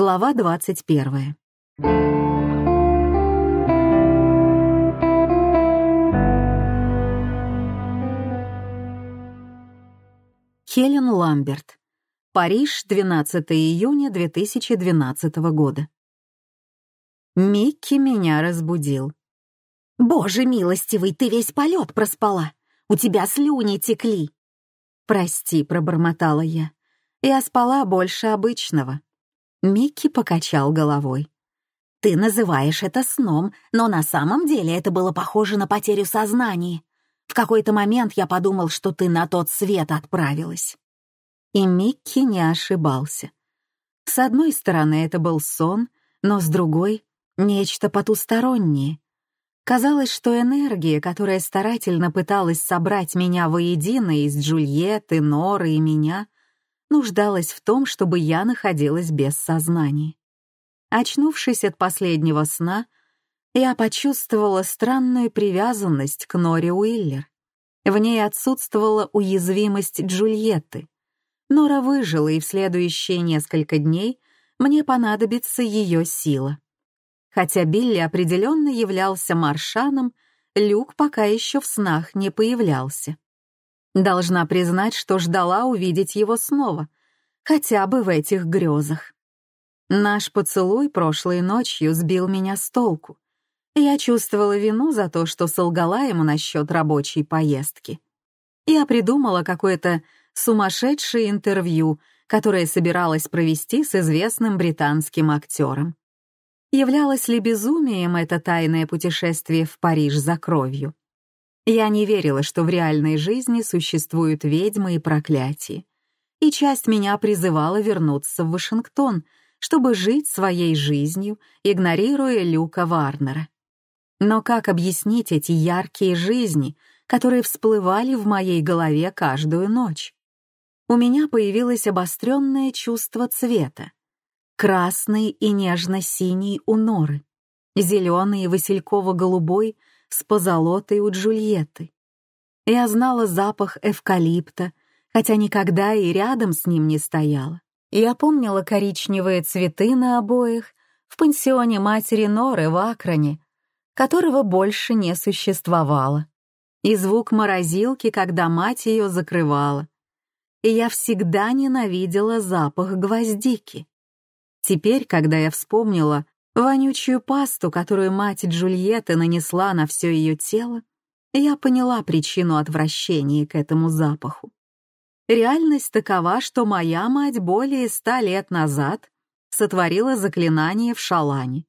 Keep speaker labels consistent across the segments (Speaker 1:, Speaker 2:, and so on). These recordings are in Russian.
Speaker 1: Глава 21. Хелен Ламберт. Париж, 12 июня 2012 года. Микки меня разбудил. «Боже милостивый, ты весь полет проспала! У тебя слюни текли!» «Прости», — пробормотала я. «Я спала больше обычного». Микки покачал головой. «Ты называешь это сном, но на самом деле это было похоже на потерю сознания. В какой-то момент я подумал, что ты на тот свет отправилась». И Микки не ошибался. С одной стороны, это был сон, но с другой — нечто потустороннее. Казалось, что энергия, которая старательно пыталась собрать меня воедино из Джульетты, Норы и меня — нуждалась в том, чтобы я находилась без сознания. Очнувшись от последнего сна, я почувствовала странную привязанность к Норе Уиллер. В ней отсутствовала уязвимость Джульетты. Нора выжила, и в следующие несколько дней мне понадобится ее сила. Хотя Билли определенно являлся маршаном, Люк пока еще в снах не появлялся. Должна признать, что ждала увидеть его снова, хотя бы в этих грезах. Наш поцелуй прошлой ночью сбил меня с толку. Я чувствовала вину за то, что солгала ему насчет рабочей поездки. Я придумала какое-то сумасшедшее интервью, которое собиралась провести с известным британским актером. Являлось ли безумием это тайное путешествие в Париж за кровью? Я не верила, что в реальной жизни существуют ведьмы и проклятия. И часть меня призывала вернуться в Вашингтон, чтобы жить своей жизнью, игнорируя Люка Варнера. Но как объяснить эти яркие жизни, которые всплывали в моей голове каждую ночь? У меня появилось обостренное чувство цвета. Красный и нежно-синий у Норы, зеленый и васильково-голубой — с позолотой у Джульетты. Я знала запах эвкалипта, хотя никогда и рядом с ним не стояла. Я помнила коричневые цветы на обоих в пансионе матери Норы в Акроне, которого больше не существовало, и звук морозилки, когда мать ее закрывала. И я всегда ненавидела запах гвоздики. Теперь, когда я вспомнила, вонючую пасту, которую мать Джульетты нанесла на все ее тело, я поняла причину отвращения к этому запаху. Реальность такова, что моя мать более ста лет назад сотворила заклинание в шалане,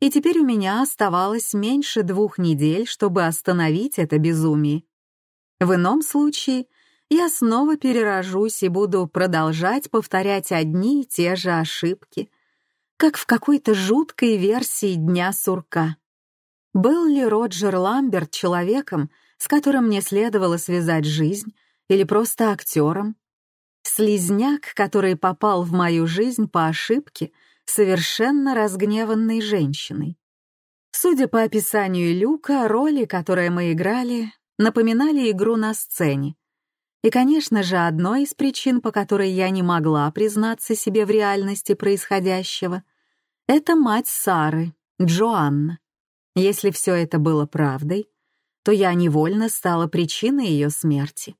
Speaker 1: и теперь у меня оставалось меньше двух недель, чтобы остановить это безумие. В ином случае я снова перерожусь и буду продолжать повторять одни и те же ошибки — как в какой-то жуткой версии Дня сурка. Был ли Роджер Ламберт человеком, с которым мне следовало связать жизнь, или просто актером? Слизняк, который попал в мою жизнь по ошибке, совершенно разгневанной женщиной. Судя по описанию Люка, роли, которые мы играли, напоминали игру на сцене. И, конечно же, одной из причин, по которой я не могла признаться себе в реальности происходящего, это мать Сары, Джоанна. Если все это было правдой, то я невольно стала причиной ее смерти.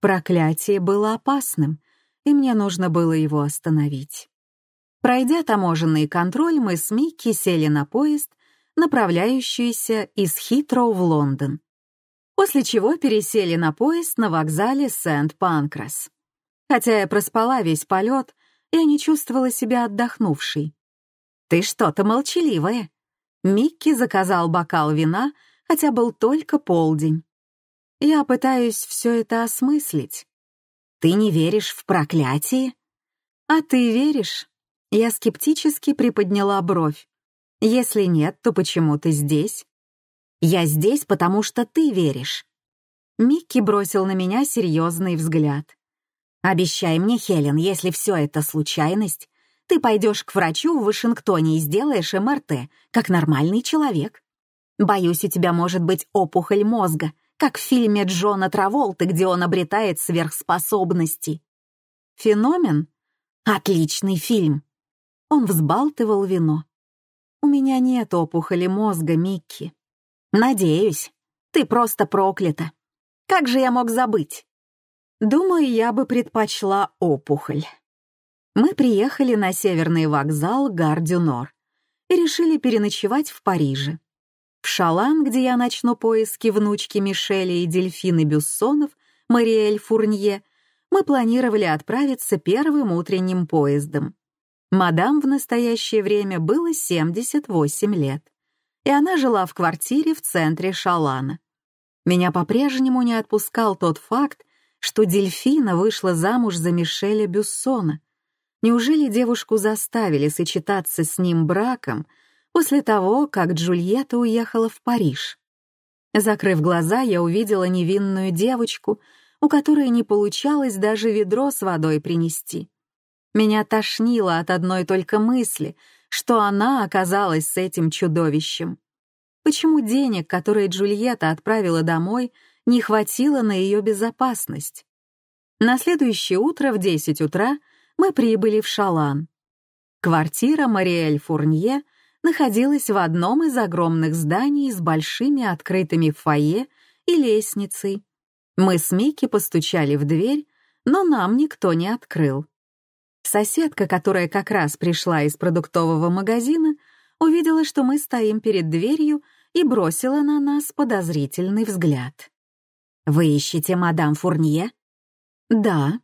Speaker 1: Проклятие было опасным, и мне нужно было его остановить. Пройдя таможенный контроль, мы с Микки сели на поезд, направляющийся из Хитроу в Лондон, после чего пересели на поезд на вокзале Сент-Панкрас. Хотя я проспала весь полет, я не чувствовала себя отдохнувшей. «Ты что-то молчаливая». Микки заказал бокал вина, хотя был только полдень. Я пытаюсь все это осмыслить. Ты не веришь в проклятие? А ты веришь? Я скептически приподняла бровь. Если нет, то почему ты здесь? Я здесь, потому что ты веришь. Микки бросил на меня серьезный взгляд. Обещай мне, Хелен, если все это случайность, ты пойдешь к врачу в Вашингтоне и сделаешь МРТ, как нормальный человек. Боюсь, у тебя может быть опухоль мозга, как в фильме Джона Траволты, где он обретает сверхспособности. Феномен? Отличный фильм. Он взбалтывал вино. «У меня нет опухоли мозга, Микки». «Надеюсь. Ты просто проклята. Как же я мог забыть?» «Думаю, я бы предпочла опухоль». Мы приехали на северный вокзал Гардюнор и решили переночевать в Париже. В Шалан, где я начну поиски внучки Мишеля и дельфины Бюссонов, Мариэль Фурнье, мы планировали отправиться первым утренним поездом. Мадам в настоящее время было 78 лет, и она жила в квартире в центре Шалана. Меня по-прежнему не отпускал тот факт, что дельфина вышла замуж за Мишеля Бюссона. Неужели девушку заставили сочетаться с ним браком после того, как Джульетта уехала в Париж? Закрыв глаза, я увидела невинную девочку, у которой не получалось даже ведро с водой принести. Меня тошнило от одной только мысли, что она оказалась с этим чудовищем. Почему денег, которые Джульетта отправила домой, не хватило на ее безопасность? На следующее утро в 10 утра мы прибыли в Шалан. Квартира Мариэль Фурнье находилась в одном из огромных зданий с большими открытыми фойе и лестницей, мы с Микки постучали в дверь, но нам никто не открыл. Соседка, которая как раз пришла из продуктового магазина, увидела, что мы стоим перед дверью и бросила на нас подозрительный взгляд. «Вы ищете мадам Фурнье?» «Да».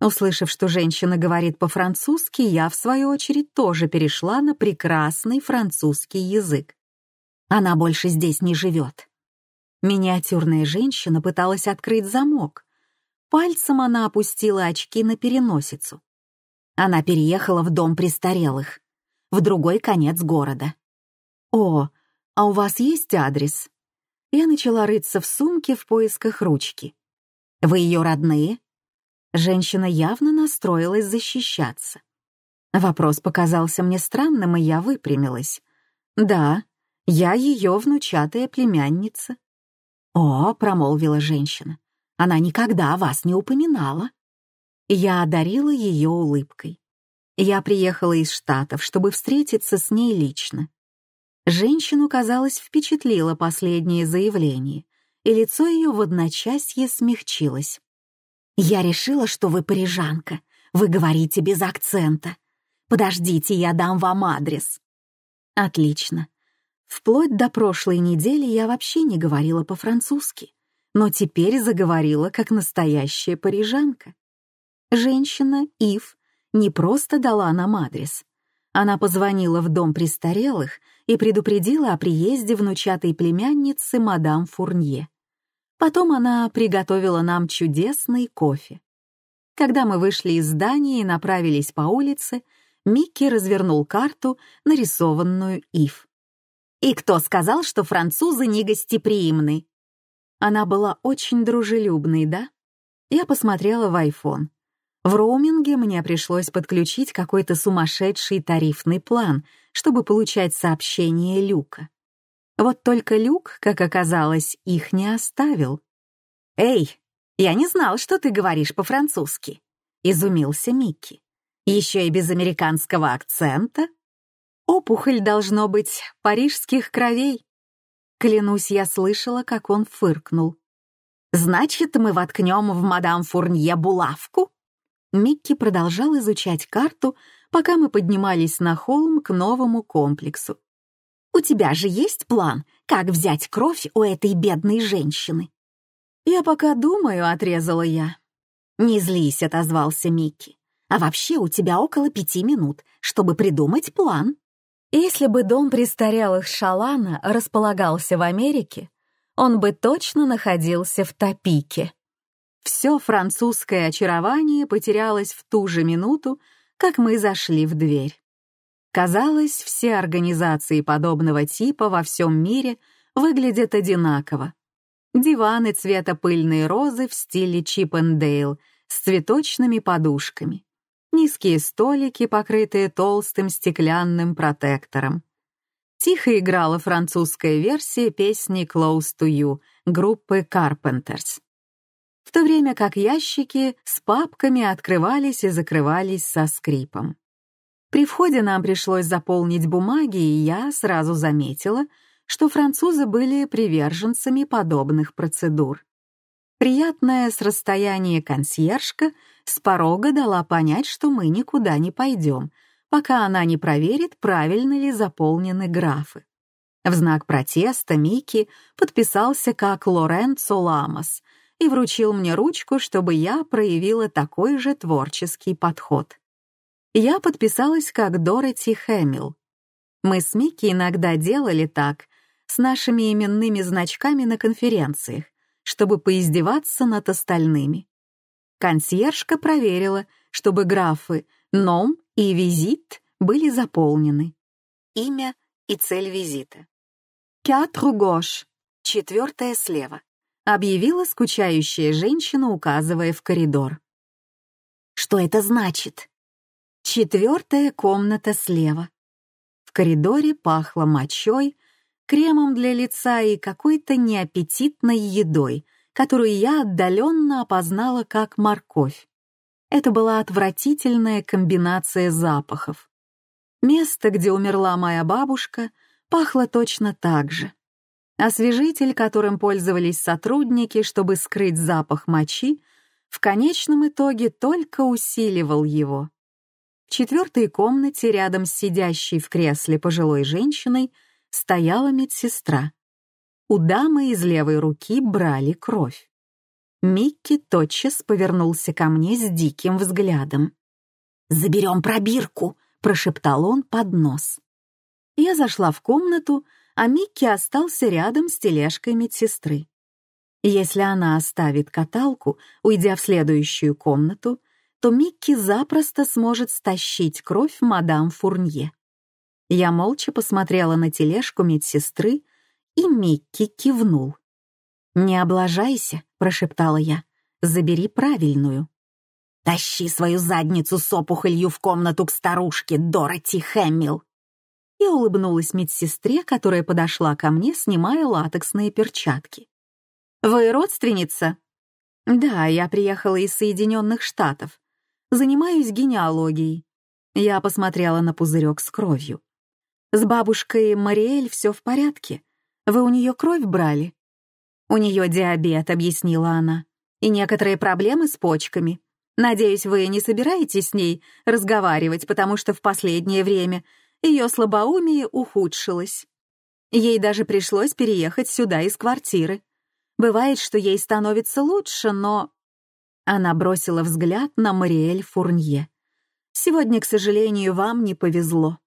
Speaker 1: Услышав, что женщина говорит по-французски, я, в свою очередь, тоже перешла на прекрасный французский язык. «Она больше здесь не живет. Миниатюрная женщина пыталась открыть замок. Пальцем она опустила очки на переносицу. Она переехала в дом престарелых, в другой конец города. «О, а у вас есть адрес?» Я начала рыться в сумке в поисках ручки. «Вы ее родные?» Женщина явно настроилась защищаться. Вопрос показался мне странным, и я выпрямилась. «Да, я ее внучатая племянница». «О», — промолвила женщина, — «она никогда о вас не упоминала». Я одарила ее улыбкой. Я приехала из Штатов, чтобы встретиться с ней лично. Женщину, казалось, впечатлило последнее заявление, и лицо ее в одночасье смягчилось. «Я решила, что вы парижанка. Вы говорите без акцента. Подождите, я дам вам адрес». «Отлично. Вплоть до прошлой недели я вообще не говорила по-французски, но теперь заговорила как настоящая парижанка. Женщина, Ив, не просто дала нам адрес. Она позвонила в дом престарелых и предупредила о приезде внучатой племянницы мадам Фурнье. Потом она приготовила нам чудесный кофе. Когда мы вышли из здания и направились по улице, Микки развернул карту, нарисованную Ив. И кто сказал, что французы не гостеприимны? Она была очень дружелюбной, да? Я посмотрела в iPhone. В роуминге мне пришлось подключить какой-то сумасшедший тарифный план, чтобы получать сообщения Люка. Вот только Люк, как оказалось, их не оставил. «Эй, я не знал, что ты говоришь по-французски», — изумился Микки. «Еще и без американского акцента?» Опухоль должно быть парижских кровей. Клянусь, я слышала, как он фыркнул. «Значит, мы воткнем в мадам Фурнье булавку?» Микки продолжал изучать карту, пока мы поднимались на холм к новому комплексу. «У тебя же есть план, как взять кровь у этой бедной женщины?» «Я пока думаю», — отрезала я. «Не злись», — отозвался Микки. «А вообще у тебя около пяти минут, чтобы придумать план». Если бы дом престарелых Шалана располагался в Америке, он бы точно находился в Топике. Все французское очарование потерялось в ту же минуту, как мы зашли в дверь. Казалось, все организации подобного типа во всем мире выглядят одинаково. Диваны цвета пыльной розы в стиле Чип Дейл с цветочными подушками низкие столики, покрытые толстым стеклянным протектором. Тихо играла французская версия песни «Close to You» группы Carpenters. В то время как ящики с папками открывались и закрывались со скрипом. При входе нам пришлось заполнить бумаги, и я сразу заметила, что французы были приверженцами подобных процедур. Приятная с расстояния консьержка с порога дала понять, что мы никуда не пойдем, пока она не проверит, правильно ли заполнены графы. В знак протеста Микки подписался как Лоренцо Ламос и вручил мне ручку, чтобы я проявила такой же творческий подход. Я подписалась как Дороти Хэмилл. Мы с Микки иногда делали так с нашими именными значками на конференциях, чтобы поиздеваться над остальными. Консьержка проверила, чтобы графы «ном» и «визит» были заполнены. Имя и цель визита. «Quatre gauche» — четвертая слева, объявила скучающая женщина, указывая в коридор. «Что это значит?» Четвертая комната слева. В коридоре пахло мочой, кремом для лица и какой-то неаппетитной едой, которую я отдаленно опознала как морковь. Это была отвратительная комбинация запахов. Место, где умерла моя бабушка, пахло точно так же. Освежитель, которым пользовались сотрудники, чтобы скрыть запах мочи, в конечном итоге только усиливал его. В четвертой комнате рядом с сидящей в кресле пожилой женщиной стояла медсестра. У дамы из левой руки брали кровь. Микки тотчас повернулся ко мне с диким взглядом. «Заберем пробирку», — прошептал он под нос. Я зашла в комнату, а Микки остался рядом с тележкой медсестры. Если она оставит каталку, уйдя в следующую комнату, то Микки запросто сможет стащить кровь мадам Фурнье. Я молча посмотрела на тележку медсестры, и Микки кивнул. «Не облажайся», — прошептала я, — «забери правильную». «Тащи свою задницу с опухолью в комнату к старушке, Дороти Хэмилл!» Я улыбнулась медсестре, которая подошла ко мне, снимая латексные перчатки. «Вы родственница?» «Да, я приехала из Соединенных Штатов. Занимаюсь генеалогией. Я посмотрела на пузырек с кровью. С бабушкой Мариэль все в порядке. Вы у нее кровь брали? У нее диабет, объяснила она, и некоторые проблемы с почками. Надеюсь, вы не собираетесь с ней разговаривать, потому что в последнее время ее слабоумие ухудшилось. Ей даже пришлось переехать сюда из квартиры. Бывает, что ей становится лучше, но она бросила взгляд на Мариэль Фурнье. «Сегодня, к сожалению, вам не повезло».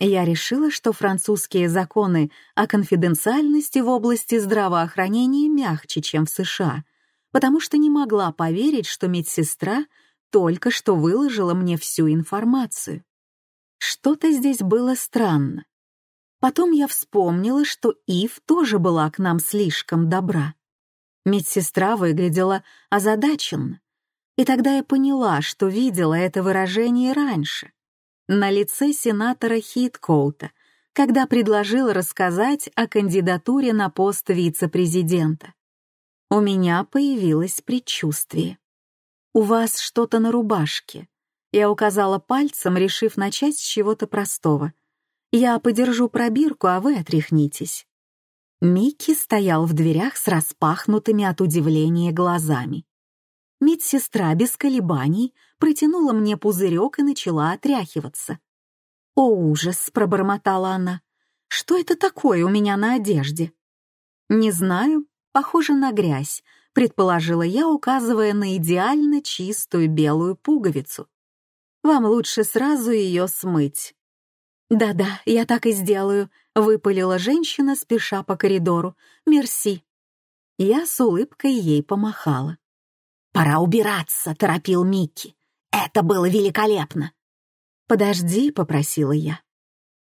Speaker 1: Я решила, что французские законы о конфиденциальности в области здравоохранения мягче, чем в США, потому что не могла поверить, что медсестра только что выложила мне всю информацию. Что-то здесь было странно. Потом я вспомнила, что Ив тоже была к нам слишком добра. Медсестра выглядела озадаченно. И тогда я поняла, что видела это выражение раньше. На лице сенатора Хиткоута, когда предложил рассказать о кандидатуре на пост вице-президента. У меня появилось предчувствие. «У вас что-то на рубашке». Я указала пальцем, решив начать с чего-то простого. «Я подержу пробирку, а вы отряхнитесь». Микки стоял в дверях с распахнутыми от удивления глазами. Медсестра без колебаний протянула мне пузырек и начала отряхиваться. «О, ужас!» — пробормотала она. «Что это такое у меня на одежде?» «Не знаю, похоже на грязь», — предположила я, указывая на идеально чистую белую пуговицу. «Вам лучше сразу ее смыть». «Да-да, я так и сделаю», — выпалила женщина, спеша по коридору. «Мерси». Я с улыбкой ей помахала. «Пора убираться», — торопил Микки. «Это было великолепно». «Подожди», — попросила я.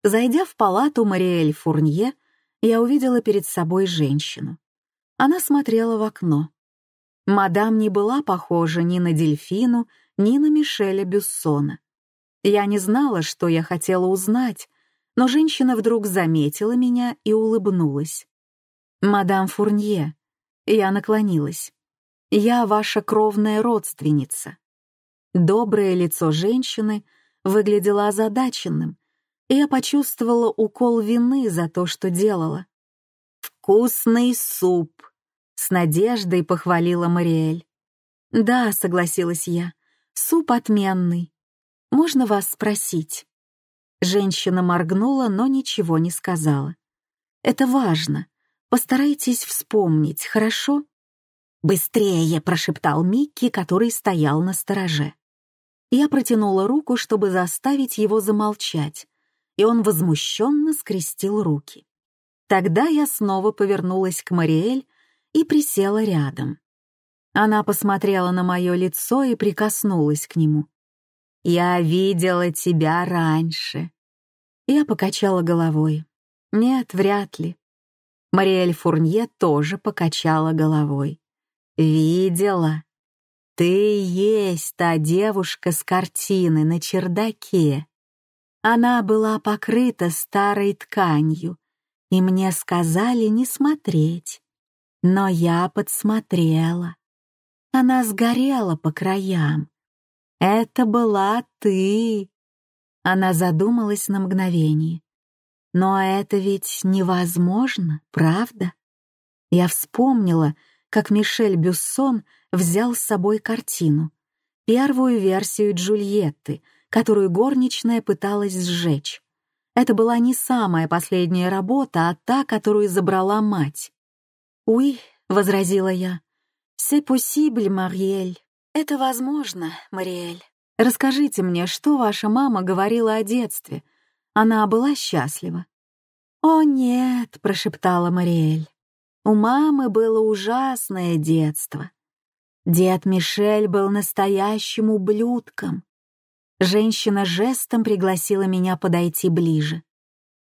Speaker 1: Зайдя в палату Мариэль Фурнье, я увидела перед собой женщину. Она смотрела в окно. Мадам не была похожа ни на дельфину, ни на Мишеля Бюссона. Я не знала, что я хотела узнать, но женщина вдруг заметила меня и улыбнулась. «Мадам Фурнье», я наклонилась. «Я ваша кровная родственница». Доброе лицо женщины выглядело озадаченным, и я почувствовала укол вины за то, что делала. «Вкусный суп!» — с надеждой похвалила Мариэль. «Да», — согласилась я, — «суп отменный. Можно вас спросить?» Женщина моргнула, но ничего не сказала. «Это важно. Постарайтесь вспомнить, хорошо?» «Быстрее!» — прошептал Микки, который стоял на стороже. Я протянула руку, чтобы заставить его замолчать, и он возмущенно скрестил руки. Тогда я снова повернулась к Мариэль и присела рядом. Она посмотрела на мое лицо и прикоснулась к нему. «Я видела тебя раньше». Я покачала головой. «Нет, вряд ли». Мариэль Фурнье тоже покачала головой. «Видела. Ты есть та девушка с картины на чердаке. Она была покрыта старой тканью, и мне сказали не смотреть. Но я подсмотрела. Она сгорела по краям. Это была ты. Она задумалась на мгновение. Но это ведь невозможно, правда? Я вспомнила, как Мишель Бюссон взял с собой картину, первую версию Джульетты, которую горничная пыталась сжечь. Это была не самая последняя работа, а та, которую забрала мать. «Уи», — возразила я, «c'est possible, Мариэль». «Это возможно, Мариэль. Расскажите мне, что ваша мама говорила о детстве. Она была счастлива?» «О, нет», — прошептала Мариэль. «У мамы было ужасное детство. Дед Мишель был настоящим ублюдком». Женщина жестом пригласила меня подойти ближе.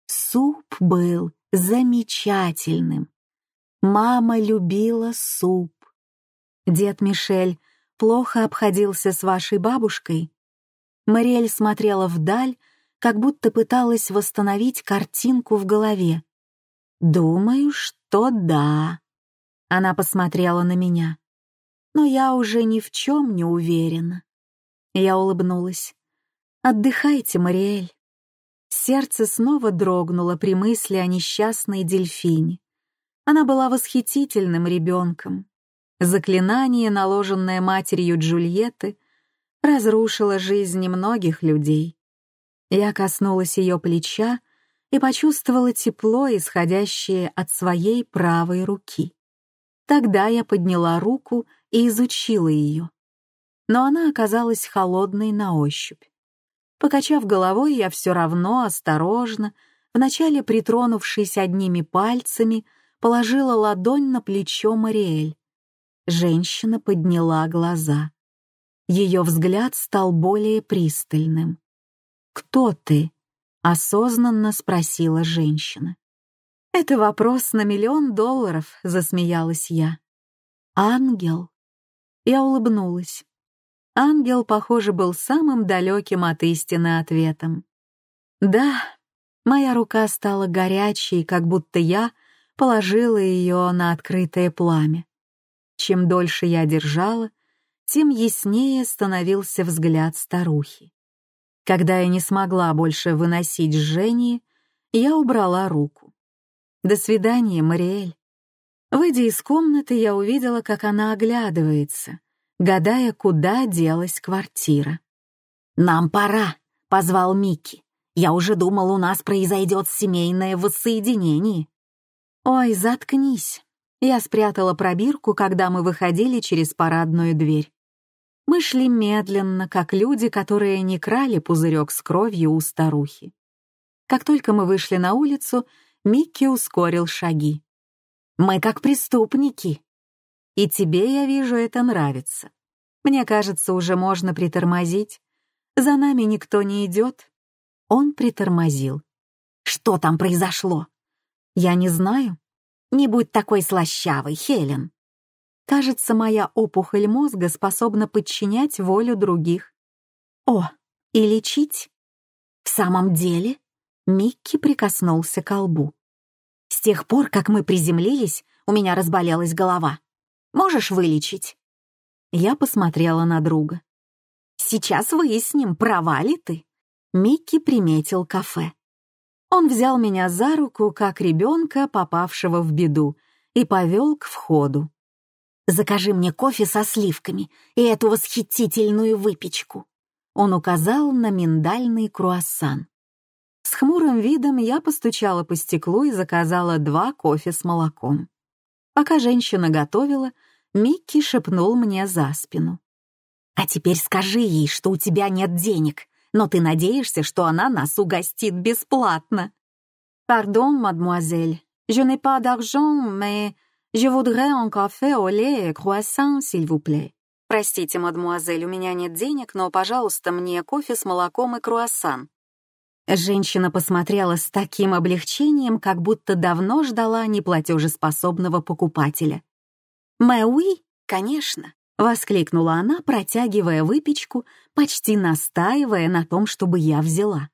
Speaker 1: Суп был замечательным. Мама любила суп. Дед Мишель плохо обходился с вашей бабушкой. Мариэль смотрела вдаль, как будто пыталась восстановить картинку в голове. «Думаю, что да». Она посмотрела на меня. Но я уже ни в чем не уверена. Я улыбнулась. «Отдыхайте, Мариэль». Сердце снова дрогнуло при мысли о несчастной дельфине. Она была восхитительным ребенком. Заклинание, наложенное матерью Джульетты, разрушило жизни многих людей. Я коснулась ее плеча и почувствовала тепло, исходящее от своей правой руки. Тогда я подняла руку и изучила ее. Но она оказалась холодной на ощупь. Покачав головой, я все равно осторожно, вначале притронувшись одними пальцами, положила ладонь на плечо Мариэль. Женщина подняла глаза. Ее взгляд стал более пристальным. «Кто ты?» — осознанно спросила женщина. «Это вопрос на миллион долларов», — засмеялась я. «Ангел?» Я улыбнулась. Ангел, похоже, был самым далеким от истины ответом. Да, моя рука стала горячей, как будто я положила ее на открытое пламя. Чем дольше я держала, тем яснее становился взгляд старухи. Когда я не смогла больше выносить жжение, я убрала руку. «До свидания, Мариэль». Выйдя из комнаты, я увидела, как она оглядывается, гадая, куда делась квартира. «Нам пора», — позвал Микки. «Я уже думал, у нас произойдет семейное воссоединение». «Ой, заткнись». Я спрятала пробирку, когда мы выходили через парадную дверь. Мы шли медленно, как люди, которые не крали пузырек с кровью у старухи. Как только мы вышли на улицу, Микки ускорил шаги. «Мы как преступники», и тебе, я вижу, это нравится. Мне кажется, уже можно притормозить. За нами никто не идет. Он притормозил. Что там произошло? Я не знаю. Не будь такой слащавой, Хелен. Кажется, моя опухоль мозга способна подчинять волю других. О, и лечить? В самом деле? Микки прикоснулся к лбу. С тех пор, как мы приземлились, у меня разболелась голова. Можешь вылечить?» Я посмотрела на друга. «Сейчас выясним, права ли ты. Микки приметил кафе. Он взял меня за руку, как ребенка, попавшего в беду, и повел к входу. «Закажи мне кофе со сливками и эту восхитительную выпечку». Он указал на миндальный круассан. С хмурым видом я постучала по стеклу и заказала два кофе с молоком. Пока женщина готовила, Микки шепнул мне за спину. «А теперь скажи ей, что у тебя нет денег, но ты надеешься, что она нас угостит бесплатно». «Пардон, мадемуазель, je n'ai pas d'argent, mais je voudrais un café au lait et croissant, s'il vous plaît». «Простите, мадемуазель, у меня нет денег, но, пожалуйста, мне кофе с молоком и круассан». Женщина посмотрела с таким облегчением, как будто давно ждала неплатежеспособного покупателя. «Мэуи, конечно», — воскликнула она, протягивая выпечку, почти настаивая на том, чтобы я взяла.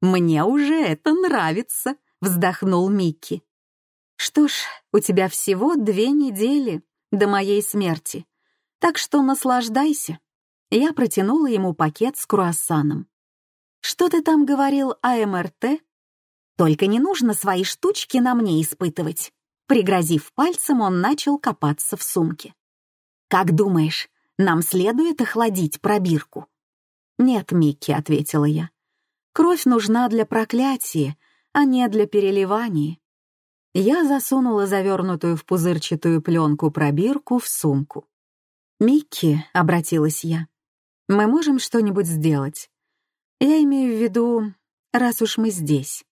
Speaker 1: «Мне уже это нравится», — вздохнул Микки. «Что ж, у тебя всего две недели до моей смерти, так что наслаждайся». Я протянула ему пакет с круассаном. «Что ты там говорил о МРТ?» «Только не нужно свои штучки на мне испытывать». Пригрозив пальцем, он начал копаться в сумке. «Как думаешь, нам следует охладить пробирку?» «Нет, Микки», — ответила я. «Кровь нужна для проклятия, а не для переливания». Я засунула завернутую в пузырчатую пленку пробирку в сумку. «Микки», — обратилась я, — «мы можем что-нибудь сделать. Я имею в виду, раз уж мы здесь.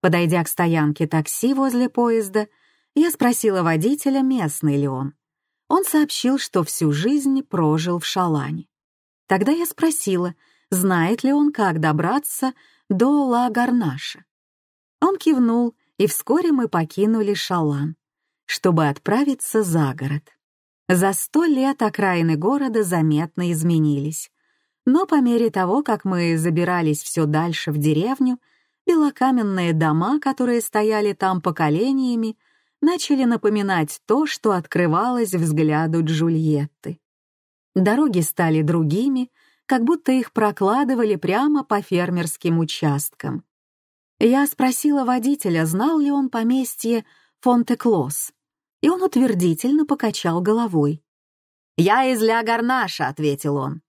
Speaker 1: Подойдя к стоянке такси возле поезда, я спросила водителя, местный ли он. Он сообщил, что всю жизнь прожил в Шалане. Тогда я спросила, знает ли он, как добраться до Ла-Гарнаша. Он кивнул, и вскоре мы покинули Шалан, чтобы отправиться за город. За сто лет окраины города заметно изменились. Но по мере того, как мы забирались все дальше в деревню, белокаменные дома, которые стояли там поколениями, начали напоминать то, что открывалось взгляду Джульетты. Дороги стали другими, как будто их прокладывали прямо по фермерским участкам. Я спросила водителя, знал ли он поместье Фонте-Клосс, и он утвердительно покачал головой. «Я из Ля Гарнаша», — ответил он.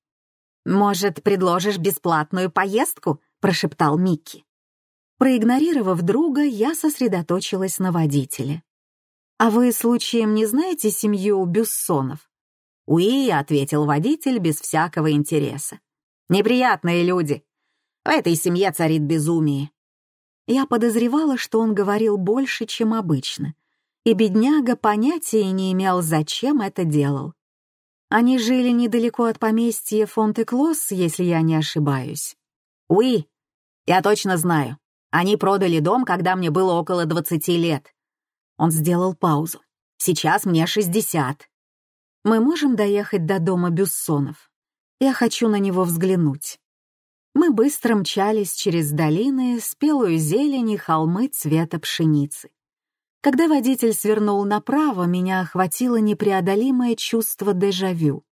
Speaker 1: «Может, предложишь бесплатную поездку?» — прошептал Микки. Проигнорировав друга, я сосредоточилась на водителе. «А вы, случаем, не знаете семью Бюссонов?» «Уи», — ответил водитель без всякого интереса. «Неприятные люди. В этой семье царит безумие». Я подозревала, что он говорил больше, чем обычно, и бедняга понятия не имел, зачем это делал. Они жили недалеко от поместья Фонте-Клосс, если я не ошибаюсь. Уи, я точно знаю. Они продали дом, когда мне было около 20 лет. Он сделал паузу. Сейчас мне 60. Мы можем доехать до дома Бюссонов. Я хочу на него взглянуть. Мы быстро мчались через долины, спелую зелень и холмы цвета пшеницы. Когда водитель свернул направо, меня охватило непреодолимое чувство дежавю.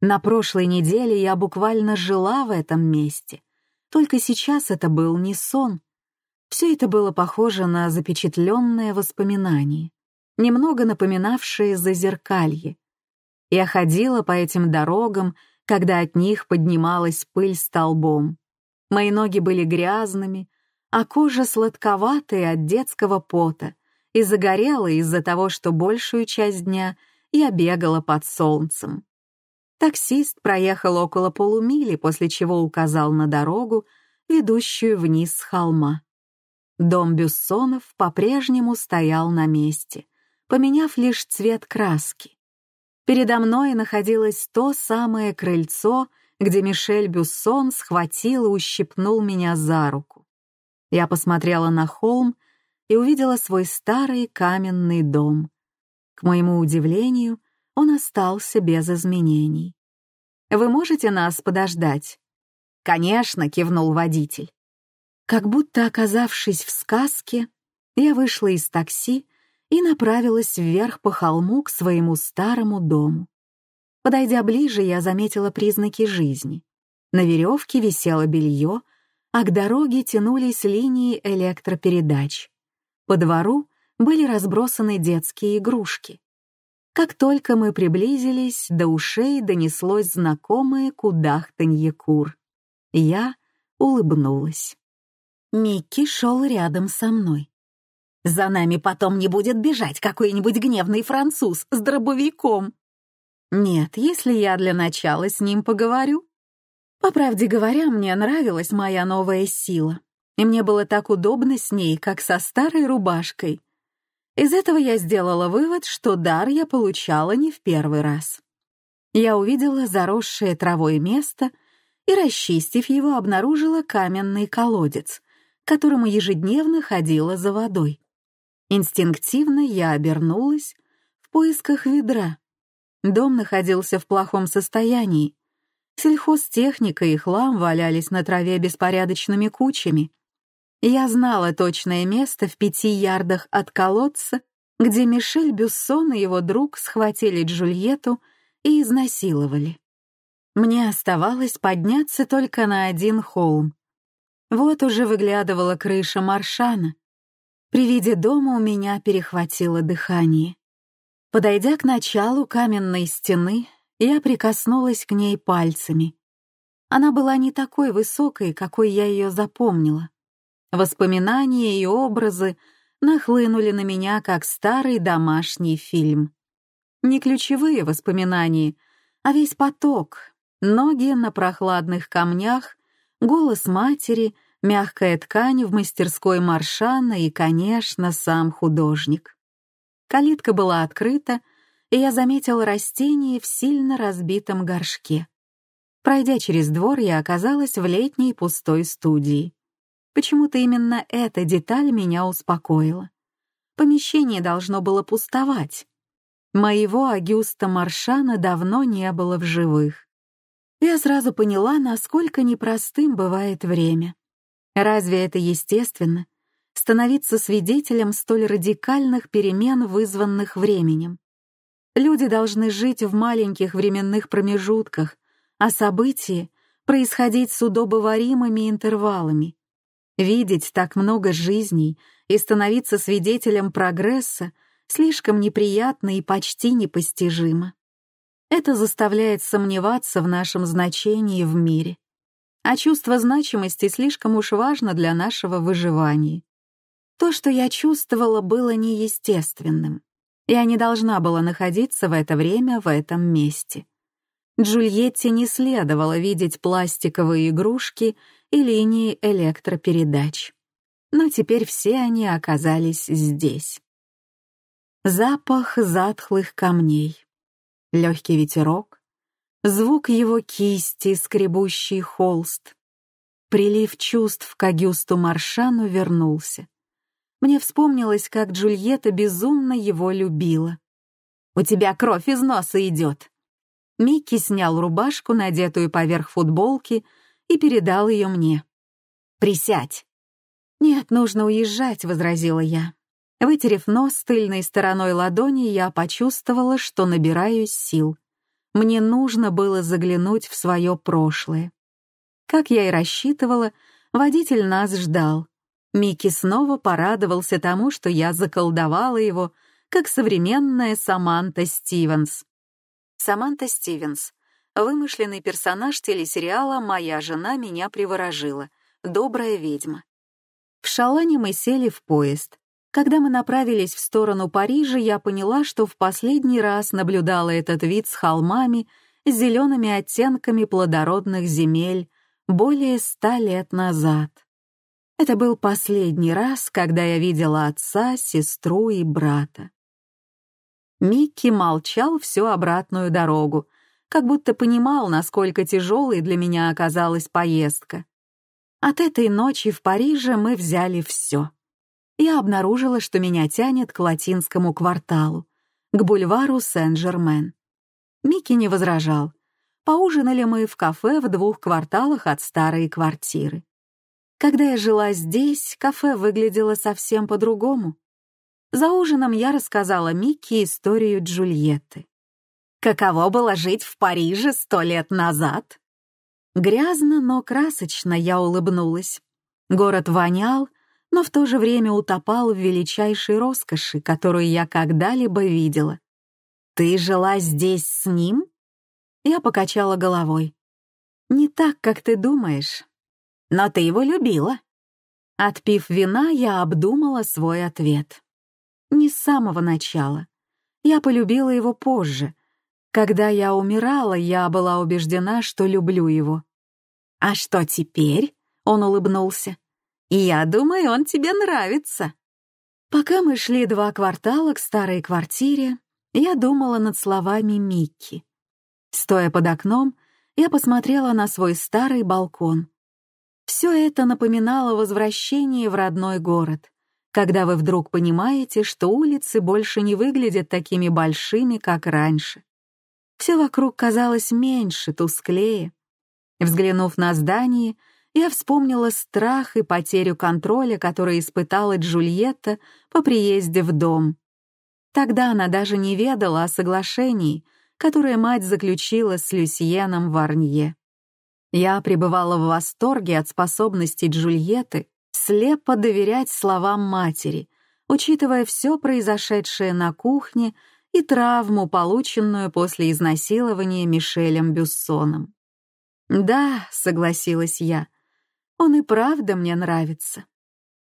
Speaker 1: На прошлой неделе я буквально жила в этом месте. Только сейчас это был не сон. Все это было похоже на запечатленное воспоминание, немного напоминавшее зазеркалье. Я ходила по этим дорогам, когда от них поднималась пыль столбом. Мои ноги были грязными, а кожа сладковатая от детского пота, и загорела из-за того, что большую часть дня я бегала под солнцем. Таксист проехал около полумили, после чего указал на дорогу, ведущую вниз с холма. Дом Бюссонов по-прежнему стоял на месте, поменяв лишь цвет краски. Передо мной находилось то самое крыльцо, где Мишель Бюссон схватил и ущипнул меня за руку. Я посмотрела на холм и увидела свой старый каменный дом. К моему удивлению, он остался без изменений. «Вы можете нас подождать?» «Конечно», — кивнул водитель. Как будто оказавшись в сказке, я вышла из такси и направилась вверх по холму к своему старому дому. Подойдя ближе, я заметила признаки жизни. На веревке висело белье, а к дороге тянулись линии электропередач. По двору были разбросаны детские игрушки. Как только мы приблизились, до ушей донеслось знакомое кудахтанье кур. Я улыбнулась. Микки шел рядом со мной. «За нами потом не будет бежать какой-нибудь гневный француз с дробовиком». «Нет, если я для начала с ним поговорю». По правде говоря, мне нравилась моя новая сила, и мне было так удобно с ней, как со старой рубашкой. Из этого я сделала вывод, что дар я получала не в первый раз. Я увидела заросшее травой место и, расчистив его, обнаружила каменный колодец, которому ежедневно ходила за водой. Инстинктивно я обернулась в поисках ведра. Дом находился в плохом состоянии. Сельхозтехника и хлам валялись на траве беспорядочными кучами. Я знала точное место в пяти ярдах от колодца, где Мишель Бюссон и его друг схватили Джульетту и изнасиловали. Мне оставалось подняться только на один холм, вот уже выглядывала крыша Маршана. При виде дома у меня перехватило дыхание. Подойдя к началу каменной стены, я прикоснулась к ней пальцами. Она была не такой высокой, какой я ее запомнила. Воспоминания и образы нахлынули на меня, как старый домашний фильм. Не ключевые воспоминания, а весь поток. Ноги на прохладных камнях, голос матери, мягкая ткань в мастерской Маршана и, конечно, сам художник. Калитка была открыта, и я заметил растение в сильно разбитом горшке. Пройдя через двор, я оказалась в летней пустой студии. Почему-то именно эта деталь меня успокоила. Помещение должно было пустовать. Моего Агюста Маршана давно не было в живых я сразу поняла, насколько непростым бывает время. Разве это естественно — становиться свидетелем столь радикальных перемен, вызванных временем? Люди должны жить в маленьких временных промежутках, а события происходить с удобоваримыми интервалами. Видеть так много жизней и становиться свидетелем прогресса слишком неприятно и почти непостижимо. Это заставляет сомневаться в нашем значении в мире. А чувство значимости слишком уж важно для нашего выживания. То, что я чувствовала, было неестественным. Я не должна была находиться в это время в этом месте. Джульетте не следовало видеть пластиковые игрушки и линии электропередач. Но теперь все они оказались здесь. Запах затхлых камней, легкий ветерок, звук его кисти, скребущий холст. Прилив чувств к Агюсту Маршану вернулся. Мне вспомнилось, как Джульетта безумно его любила. «У тебя кровь из носа идет!» Микки снял рубашку, надетую поверх футболки, и передал ее мне. «Присядь!» «Нет, нужно уезжать», — возразила я. Вытерев нос тыльной стороной ладони, я почувствовала, что набираюсь сил. Мне нужно было заглянуть в свое прошлое. Как я и рассчитывала, водитель нас ждал. Микки снова порадовался тому, что я заколдовала его, как современная Саманта Стивенс. Саманта Стивенс — вымышленный персонаж телесериала «Моя жена меня приворожила», «Добрая ведьма». В Шалане мы сели в поезд. Когда мы направились в сторону Парижа, я поняла, что в последний раз наблюдала этот вид с холмами, с зелеными оттенками плодородных земель более ста лет назад. Это был последний раз, когда я видела отца, сестру и брата. Микки молчал всю обратную дорогу, как будто понимал, насколько тяжелой для меня оказалась поездка. От этой ночи в Париже мы взяли все я обнаружила, что меня тянет к латинскому кварталу, к бульвару Сен-Жермен. Микки не возражал. Поужинали мы в кафе в двух кварталах от старой квартиры. Когда я жила здесь, кафе выглядело совсем по-другому. За ужином я рассказала Микки историю Джульетты. Каково было жить в Париже сто лет назад? Грязно, но красочно я улыбнулась. Город вонял, но в то же время утопал в величайшей роскоши, которую я когда-либо видела. «Ты жила здесь с ним?» Я покачала головой. «Не так, как ты думаешь. Но ты его любила». Отпив вина, я обдумала свой ответ. Не с самого начала. Я полюбила его позже. Когда я умирала, я была убеждена, что люблю его. «А что теперь?» — он улыбнулся. «Я думаю, он тебе нравится». Пока мы шли два квартала к старой квартире, я думала над словами Микки. Стоя под окном, я посмотрела на свой старый балкон. Все это напоминало возвращение в родной город, когда вы вдруг понимаете, что улицы больше не выглядят такими большими, как раньше. Все вокруг казалось меньше, тусклее. Взглянув на здание, я вспомнила страх и потерю контроля, который испытала Джульетта по приезде в дом. Тогда она даже не ведала о соглашении, которое мать заключила с Люсьеном Варнье. Я пребывала в восторге от способности Джульетты слепо доверять словам матери, учитывая все произошедшее на кухне и травму, полученную после изнасилования Мишелем Бюссоном. «Да», — согласилась я, — «он и правда мне нравится».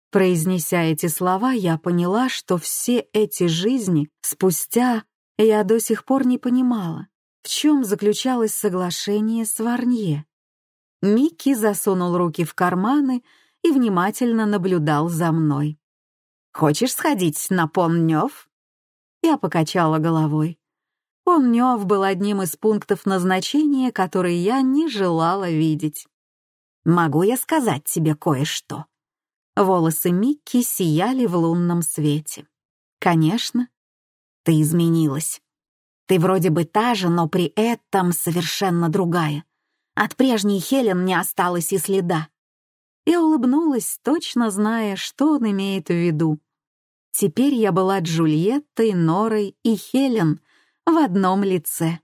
Speaker 1: Произнеся эти слова, я поняла, что все эти жизни спустя я до сих пор не понимала, в чем заключалось соглашение с Варнье. Микки засунул руки в карманы и внимательно наблюдал за мной. «Хочешь сходить на Поннёв?» Я покачала головой. Поннёв был одним из пунктов назначения, которые я не желала видеть. «Могу я сказать тебе кое-что?» Волосы Микки сияли в лунном свете. «Конечно. Ты изменилась. Ты вроде бы та же, но при этом совершенно другая. От прежней Хелен не осталось и следа. Я улыбнулась, точно зная, что он имеет в виду. Теперь я была Джульеттой, Норой и Хелен в одном лице.